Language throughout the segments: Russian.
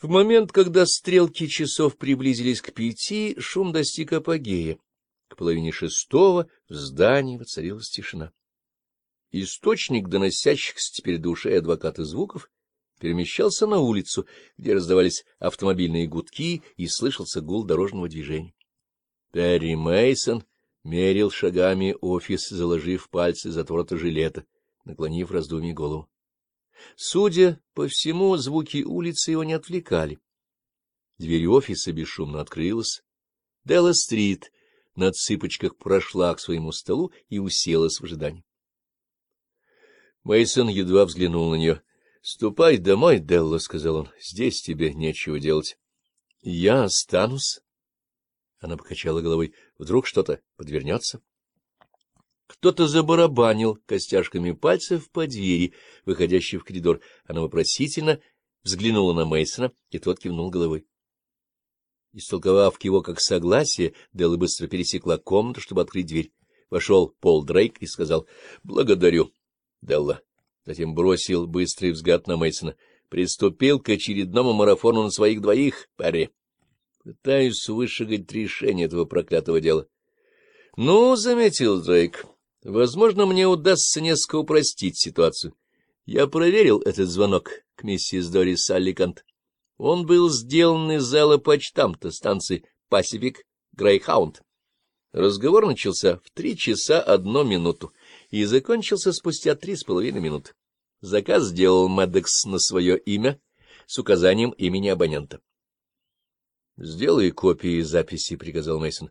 В момент, когда стрелки часов приблизились к пяти, шум достиг апогея. К половине шестого в здании воцарилась тишина. Источник доносящихся теперь до ушей адвоката звуков перемещался на улицу, где раздавались автомобильные гудки и слышался гул дорожного движения. Перри Мейсон мерил шагами офис, заложив пальцы затворота жилета, наклонив раздумье голову. Судя по всему, звуки улицы его не отвлекали. Дверь офиса бесшумно открылась. Делла-стрит на цыпочках прошла к своему столу и уселась в ожидании. Мейсон едва взглянул на нее. — Ступай домой, Делла, — сказал он, — здесь тебе нечего делать. — Я останусь. Она покачала головой. — Вдруг что-то подвернется? — кто-то забарабанил костяшками пальцев по двери, выходящей в коридор. Она вопросительно взглянула на Мейсона, и тот кивнул головой. Истолковав к его как согласие, Делла быстро пересекла комнату, чтобы открыть дверь. Вошел Пол Дрейк и сказал «Благодарю, Делла». Затем бросил быстрый взгляд на Мейсона. «Приступил к очередному марафону на своих двоих, паре. Пытаюсь вышагать решение этого проклятого дела». «Ну, — заметил Дрейк, — Возможно, мне удастся несколько упростить ситуацию. Я проверил этот звонок к миссис Дорис Салликант. Он был сделан из зала почтамта станции Пасифик Грейхаунд. Разговор начался в три часа одну минуту и закончился спустя три с половиной минуты. Заказ сделал Мэддекс на свое имя с указанием имени абонента. — Сделай копии записи, — приказал Мейсон.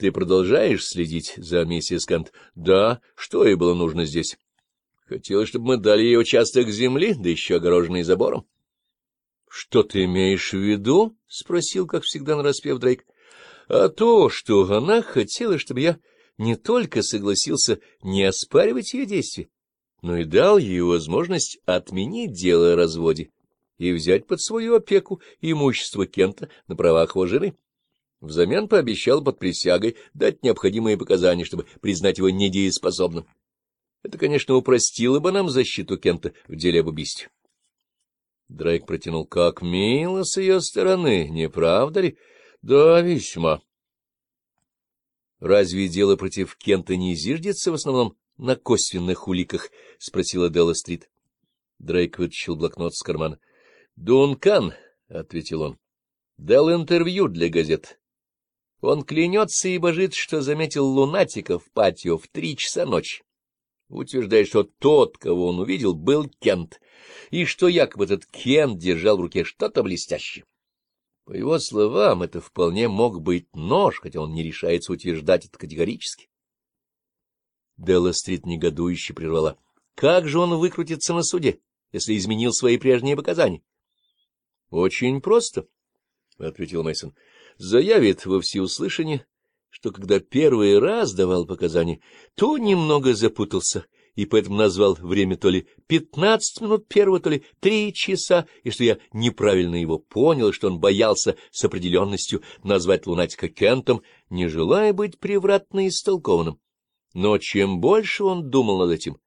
— Ты продолжаешь следить за миссис Кант? — Да. Что ей было нужно здесь? — Хотелось, чтобы мы дали ей участок земли, да еще огороженный забором. — Что ты имеешь в виду? — спросил, как всегда, нараспев Дрейк. — А то, что она хотела, чтобы я не только согласился не оспаривать ее действия, но и дал ей возможность отменить дело о разводе и взять под свою опеку имущество Кента на правах его жены. Взамен пообещал под присягой дать необходимые показания, чтобы признать его недееспособным. Это, конечно, упростило бы нам защиту Кента в деле об убийстве. Дрейк протянул, как мило с ее стороны, не правда ли? Да, весьма. — Разве дело против Кента не зиждется в основном на косвенных уликах? — спросила Делла Стрит. Дрейк вытащил блокнот с кармана. — Дункан, — ответил он, — дал интервью для газет. Он клянется и божит, что заметил лунатика в патио в три часа ночи. Утверждает, что тот, кого он увидел, был Кент, и что якобы этот Кент держал в руке что-то блестящее. По его словам, это вполне мог быть нож, хотя он не решается утверждать это категорически. Делла-стрит негодующе прервала. Как же он выкрутится на суде, если изменил свои прежние показания? — Очень просто, — ответил Мейсон заявит во всеуслышание, что когда первый раз давал показания, то немного запутался и поэтому назвал время то ли пятнадцать минут первого, то ли три часа, и что я неправильно его понял, что он боялся с определенностью назвать лунатика Кентом, не желая быть превратно истолкованным. Но чем больше он думал над этим,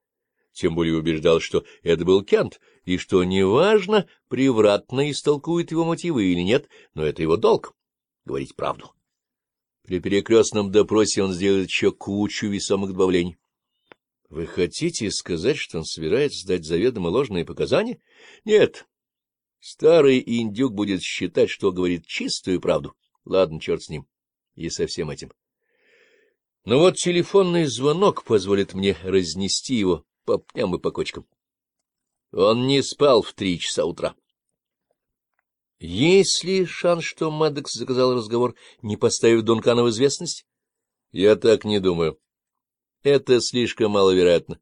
тем более убеждал, что это был Кент, и что неважно, превратно истолкует его мотивы или нет, но это его долг говорить правду. При перекрестном допросе он сделает еще кучу весомых добавлений. — Вы хотите сказать, что он собирается дать заведомо ложные показания? — Нет. Старый индюк будет считать, что говорит чистую правду. Ладно, черт с ним. И со всем этим. Но вот телефонный звонок позволит мне разнести его по пням и по кочкам. Он не спал в три часа утра. Есть ли шанс, что Мэддокс заказал разговор, не поставив Дункана в известность? Я так не думаю. Это слишком маловероятно.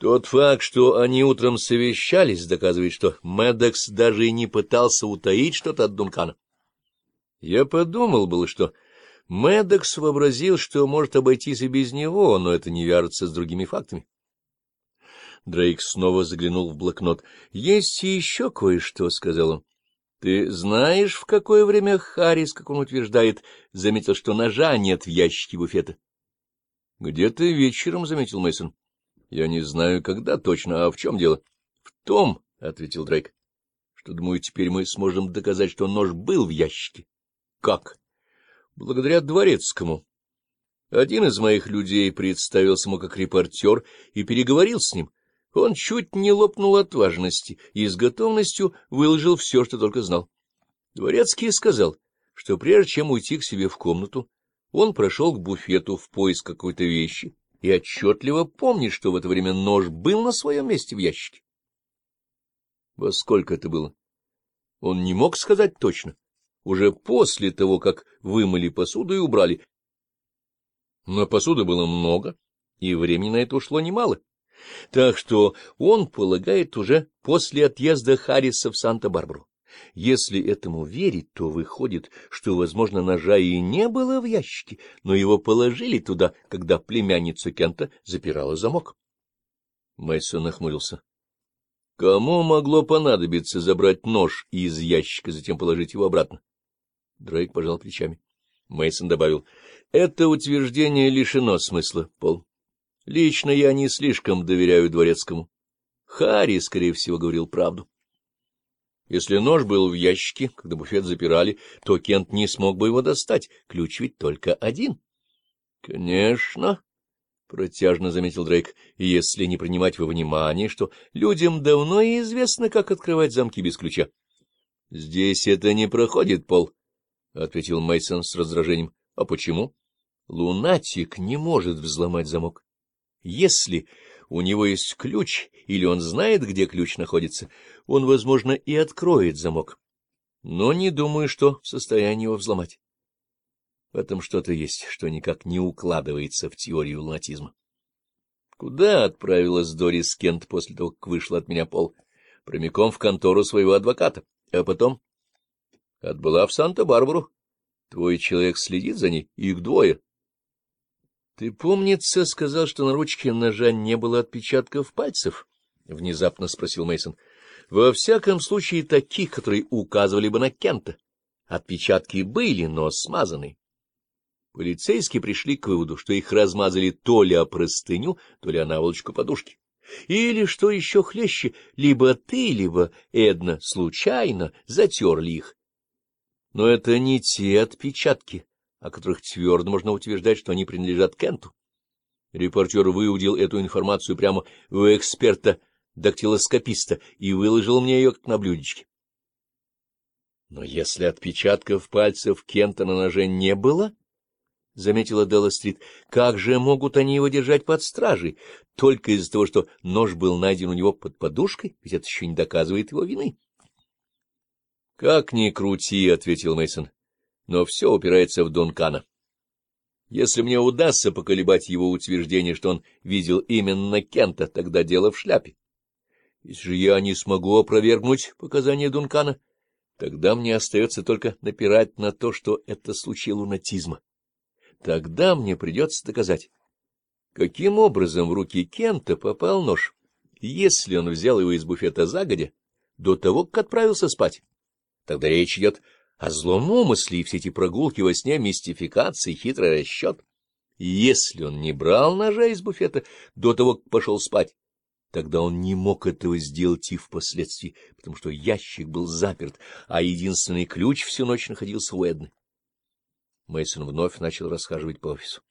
Тот факт, что они утром совещались, доказывает, что Мэддокс даже и не пытался утаить что-то от Дункана. Я подумал было, что Мэддокс вообразил, что может обойтись и без него, но это не вяжется с другими фактами. Дрейк снова заглянул в блокнот. — Есть еще кое-что, — сказал он. — Ты знаешь, в какое время Харрис, как он утверждает, заметил, что ножа нет в ящике буфета? — Где ты вечером, — заметил Мейсон. Я не знаю, когда точно, а в чем дело? — В том, — ответил Дрейк, — что, думаю, теперь мы сможем доказать, что нож был в ящике. — Как? — Благодаря Дворецкому. Один из моих людей представился ему как репортер и переговорил с ним — он чуть не лопнул от важности и с готовностью выложил все, что только знал. Дворецкий сказал, что прежде чем уйти к себе в комнату, он прошел к буфету в поиск какой-то вещи и отчетливо помнит, что в это время нож был на своем месте в ящике. Во сколько это было? Он не мог сказать точно. Уже после того, как вымыли посуду и убрали. Но посуды было много, и времени на это ушло немало. Так что он полагает уже после отъезда Харриса в Санта-Барбару. Если этому верить, то выходит, что, возможно, ножа и не было в ящике, но его положили туда, когда племянница Кента запирала замок. Мэйсон нахмурился. Кому могло понадобиться забрать нож из ящика, затем положить его обратно? Дрейк пожал плечами. Мейсон добавил, — это утверждение лишено смысла, Пол. Лично я не слишком доверяю дворецкому. Харри, скорее всего, говорил правду. Если нож был в ящике, когда буфет запирали, то Кент не смог бы его достать, ключ ведь только один. — Конечно, — протяжно заметил Дрейк, — если не принимать во внимание, что людям давно и известно, как открывать замки без ключа. — Здесь это не проходит, Пол, — ответил Мейсон с раздражением. — А почему? — Лунатик не может взломать замок. Если у него есть ключ или он знает, где ключ находится, он, возможно, и откроет замок. Но не думаю, что в состоянии его взломать. В этом что-то есть, что никак не укладывается в теорию лунатизма. Куда отправилась Дорис Кент после того, как вышла от меня пол? Прямиком в контору своего адвоката. А потом? Отбыла в Санта-Барбару. Твой человек следит за ней, их двое. Ты, помнится, сказал, что на ручке ножа не было отпечатков пальцев? — внезапно спросил мейсон Во всяком случае, таких, которые указывали бы на Кента. Отпечатки были, но смазаны. Полицейские пришли к выводу, что их размазали то ли о простыню, то ли о наволочку подушки. Или, что еще хлеще, либо ты, либо Эдна случайно затерли их. Но это не те отпечатки, о которых твердо можно утверждать, что они принадлежат Кенту. Репортер выудил эту информацию прямо у эксперта-дактилоскописта и выложил мне ее как на блюдечке. Но если отпечатков пальцев Кента на ноже не было, — заметила Делла Стрит, — как же могут они его держать под стражей? Только из-за того, что нож был найден у него под подушкой, ведь это еще не доказывает его вины. — Как ни крути, — ответил Мейсон но все упирается в Дункана. Если мне удастся поколебать его утверждение, что он видел именно Кента, тогда дело в шляпе. Если же я не смогу опровергнуть показания Дункана, тогда мне остается только напирать на то, что это случай лунатизма. Тогда мне придется доказать, каким образом в руки Кента попал нож, если он взял его из буфета загодя, до того, как отправился спать. Тогда речь идет о злом умысле и все эти прогулки во сне — мистификации, хитрый расчет. Если он не брал ножа из буфета до того, как пошел спать, тогда он не мог этого сделать и впоследствии, потому что ящик был заперт, а единственный ключ всю ночь находился у Эдны. Мейсон вновь начал расхаживать по офису.